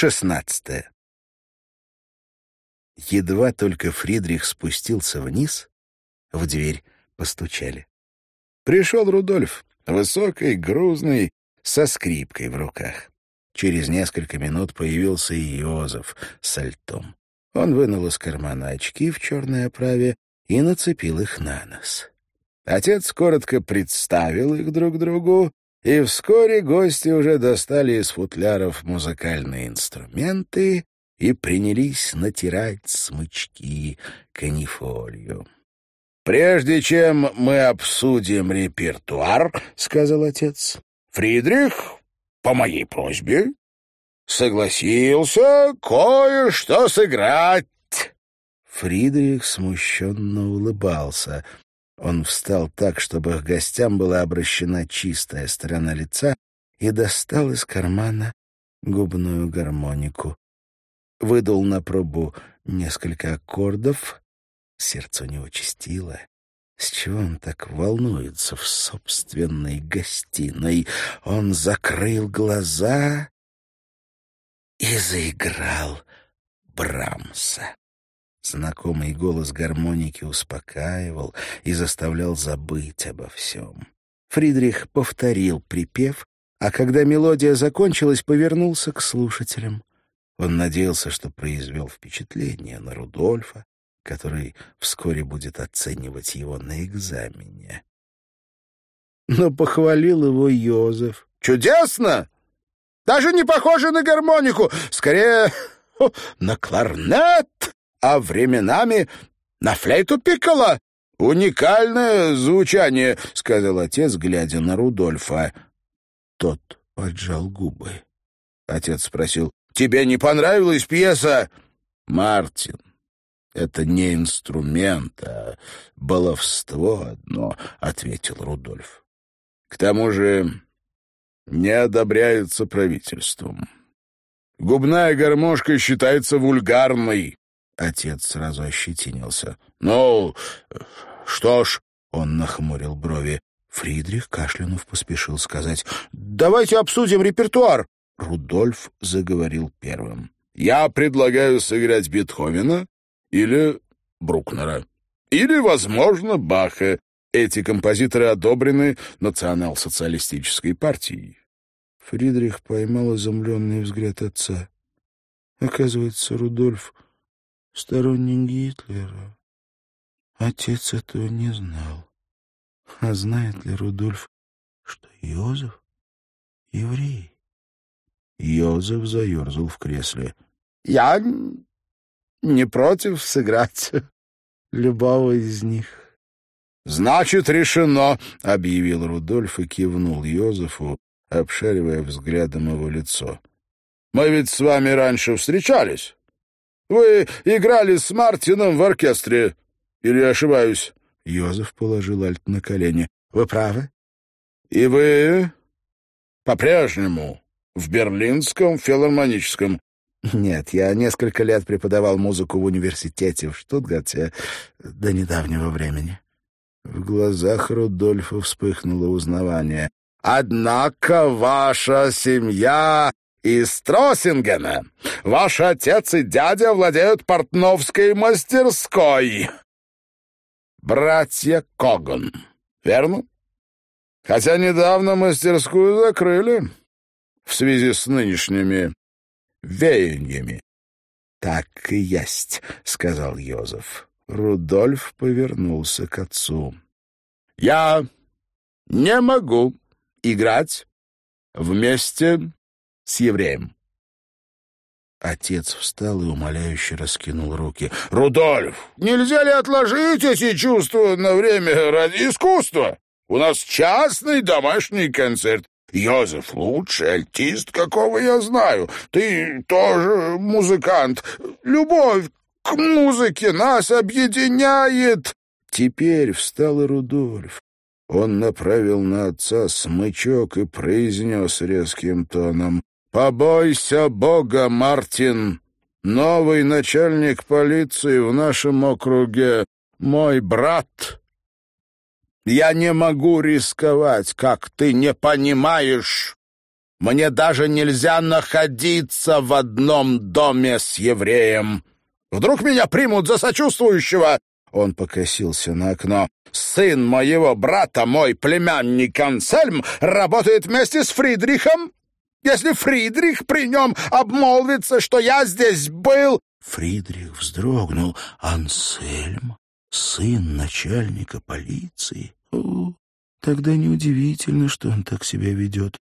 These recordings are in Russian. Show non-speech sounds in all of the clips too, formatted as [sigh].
Шестнадцатое. Едва только Фридрих спустился вниз, в дверь постучали. Пришел Рудольф, высокий, грузный, со скрипкой в руках. Через несколько минут появился и Йозеф с альтом. Он вынул из кармана очки в черной оправе и нацепил их на нос. Отец коротко представил их друг другу, и вскоре гости уже достали из футляров музыкальные инструменты и принялись натирать смычки канифолью. «Прежде чем мы обсудим репертуар, — сказал отец, — Фридрих, по моей просьбе, согласился кое-что сыграть». Фридрих смущенно улыбался. Он встал так, чтобы к гостям была обращена чистая сторона лица, и достал из кармана губную гармонику. Выдал на пробу несколько аккордов, Сердце у него чистило. С чего он так волнуется в собственной гостиной? Он закрыл глаза и заиграл Брамса. Знакомый голос гармоники успокаивал и заставлял забыть обо всем. Фридрих повторил припев, а когда мелодия закончилась, повернулся к слушателям. Он надеялся, что произвел впечатление на Рудольфа, который вскоре будет оценивать его на экзамене. Но похвалил его Йозеф. «Чудесно! Даже не похоже на гармонику, скорее [laughs] на кларнет, а временами на флейту пикколо. Уникальное звучание», — сказал отец, глядя на Рудольфа. Тот поджал губы. Отец спросил, «Тебе не понравилась пьеса?» «Мартин, «Это не инструмент, а баловство одно», — ответил Рудольф. «К тому же не одобряется правительством. Губная гармошка считается вульгарной». Отец сразу ощетинился. «Ну, что ж...» — он нахмурил брови. Фридрих, кашлянув, поспешил сказать. «Давайте обсудим репертуар!» Рудольф заговорил первым. «Я предлагаю сыграть Бетховена или Брукнера, или, возможно, Баха. Эти композиторы одобрены национал-социалистической партией. Фридрих поймал изумленный взгляд отца. Оказывается, Рудольф — сторонник Гитлера. Отец этого не знал. А знает ли Рудольф, что Йозеф — еврей? Йозеф заерзал в кресле. — Я не против сыграть [laughs] любого из них. «Значит, решено!» — объявил Рудольф и кивнул Йозефу, обшаривая взглядом его лицо. «Мы ведь с вами раньше встречались. Вы играли с Мартином в оркестре. Или ошибаюсь?» Йозеф положил альт на колени. «Вы правы?» «И вы по-прежнему в Берлинском филармоническом нет, я несколько лет преподавал музыку в университете в Штутгарте до недавнего времени. В глазах Рудольфа вспыхнуло узнавание. «Однако ваша семья из Троссингена. Ваш отец и дядя владеют портновской мастерской. Братья Коган, верно? Хотя недавно мастерскую закрыли в связи с нынешними веяниями. — Так и есть, — сказал Йозеф. Рудольф повернулся к отцу. — Я не могу играть вместе с евреем. Отец встал и умоляюще раскинул руки. — Рудольф, нельзя ли отложить эти чувства на время ради искусства? У нас частный домашний концерт. Йозеф лучший альтист, какого я знаю. Ты тоже музыкант. Любовь к музыке нас объединяет. Теперь встал и Рудольф. Он направил на отца смычок и произнес резким тоном. «Побойся Бога, Мартин! Новый начальник полиции в нашем округе — мой брат!» Я не могу рисковать, как ты не понимаешь. Мне даже нельзя находиться в одном доме с евреем. Вдруг меня примут за сочувствующего?» Он покосился на окно. «Сын моего брата, мой племянник Ансельм, работает вместе с Фридрихом. Если Фридрих при нем обмолвится, что я здесь был...» Фридрих вздрогнул. «Ансельм? Сын начальника полиции? О, тогда неудивительно, что он так себя ведет.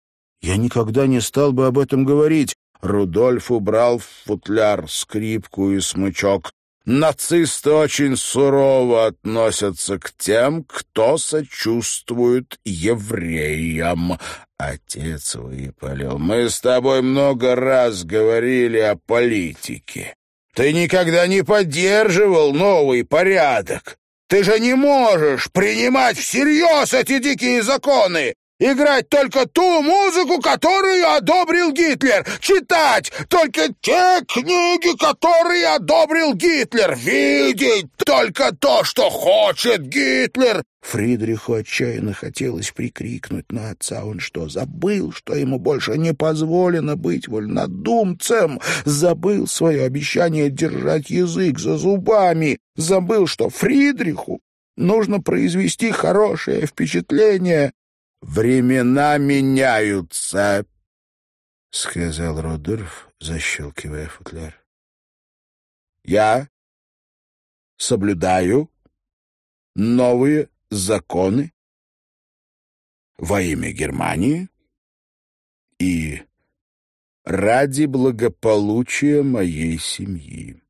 Я никогда не стал бы об этом говорить. Рудольф убрал в футляр скрипку и смычок. Нацисты очень сурово относятся к тем, кто сочувствует евреям. Отец выпалил. Мы с тобой много раз говорили о политике. Ты никогда не поддерживал новый порядок. Ты же не можешь принимать всерьез эти дикие законы играть только ту музыку, которую одобрил Гитлер, читать только те книги, которые одобрил Гитлер, видеть только то, что хочет Гитлер. Фридриху отчаянно хотелось прикрикнуть на отца. Он что, забыл, что ему больше не позволено быть вольнодумцем? Забыл свое обещание держать язык за зубами? Забыл, что Фридриху нужно произвести хорошее впечатление времена меняются, — сказал Родольф, защелкивая футляр. — Я соблюдаю новые законы во имя Германии и ради благополучия моей семьи.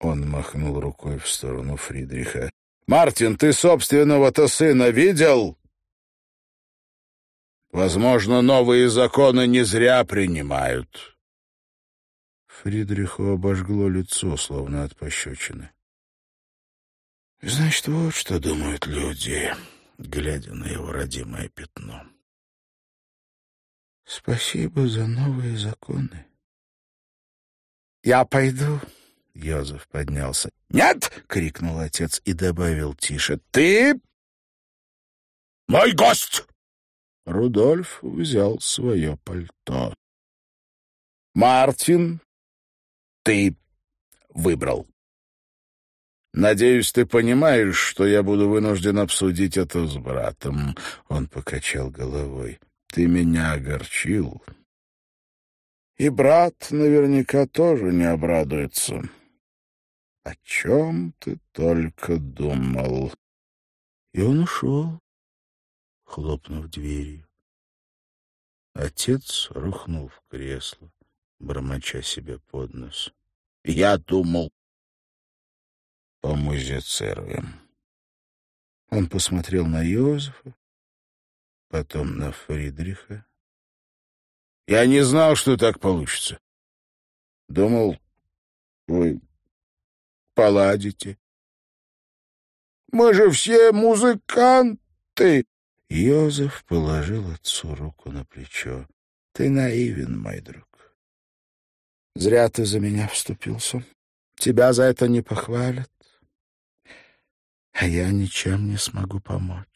Он махнул рукой в сторону Фридриха. — Мартин, ты собственного-то сына видел? Возможно, новые законы не зря принимают. Фридриху обожгло лицо, словно от пощечины. Значит, вот что думают люди, глядя на его родимое пятно. Спасибо за новые законы. Я пойду. Йозеф поднялся. «Нет!» — крикнул отец и добавил тише. «Ты мой гость!» Рудольф взял свое пальто. «Мартин, ты выбрал. Надеюсь, ты понимаешь, что я буду вынужден обсудить это с братом». Он покачал головой. «Ты меня огорчил. И брат наверняка тоже не обрадуется. О чем ты только думал?» И он ушел хлопнув дверью. Отец рухнул в кресло, бормоча себе под нос. «Я думал, помузицируем». Он посмотрел на Йозефа, потом на Фридриха. «Я не знал, что так получится. Думал, вы поладите. Мы же все музыканты!» Йозеф положил отцу руку на плечо. — Ты наивен, мой друг. Зря ты за меня вступился. Тебя за это не похвалят, а я ничем не смогу помочь.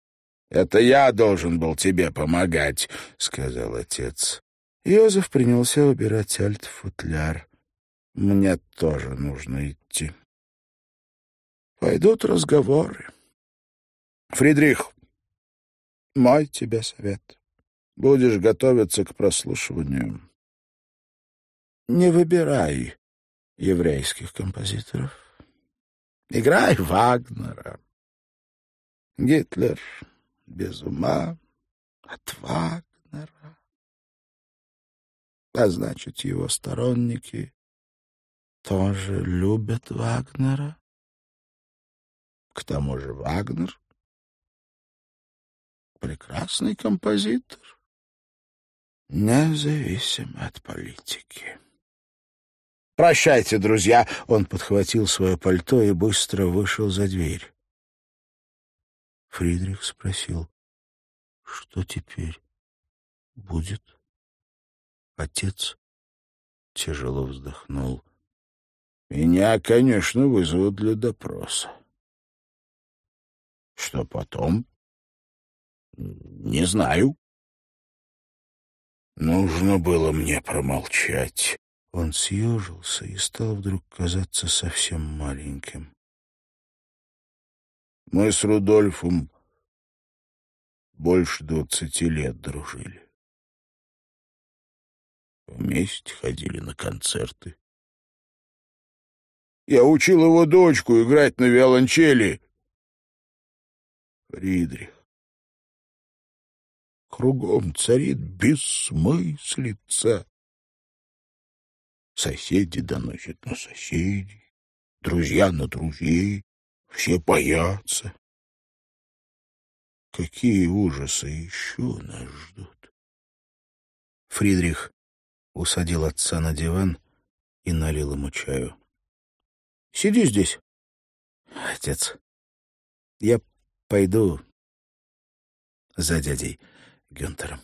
— Это я должен был тебе помогать, — сказал отец. Йозеф принялся убирать альт-футляр. — Мне тоже нужно идти. Пойдут разговоры. — Фридрих, мой тебе совет. Будешь готовиться к прослушиванию. Не выбирай еврейских композиторов. Играй Вагнера. Гитлер без ума от Вагнера. А значит, его сторонники тоже любят Вагнера. К тому же Вагнер прекрасный композитор, независимо от политики. «Прощайте, друзья!» — он подхватил свое пальто и быстро вышел за дверь. Фридрих спросил, что теперь будет? Отец тяжело вздохнул. Меня, конечно, вызовут для допроса. Что потом? Не знаю. Нужно было мне промолчать. Он съежился и стал вдруг казаться совсем маленьким. Мы с Рудольфом больше двадцати лет дружили. Вместе ходили на концерты. Я учил его дочку играть на виолончели. Фридрих. Кругом царит бессмыслица. Соседи доносят на соседей, друзья на друзей, все боятся. Какие ужасы еще нас ждут? Фридрих усадил отца на диван и налил ему чаю. — Сиди здесь. — Отец, я пойду за дядей Гюнтером.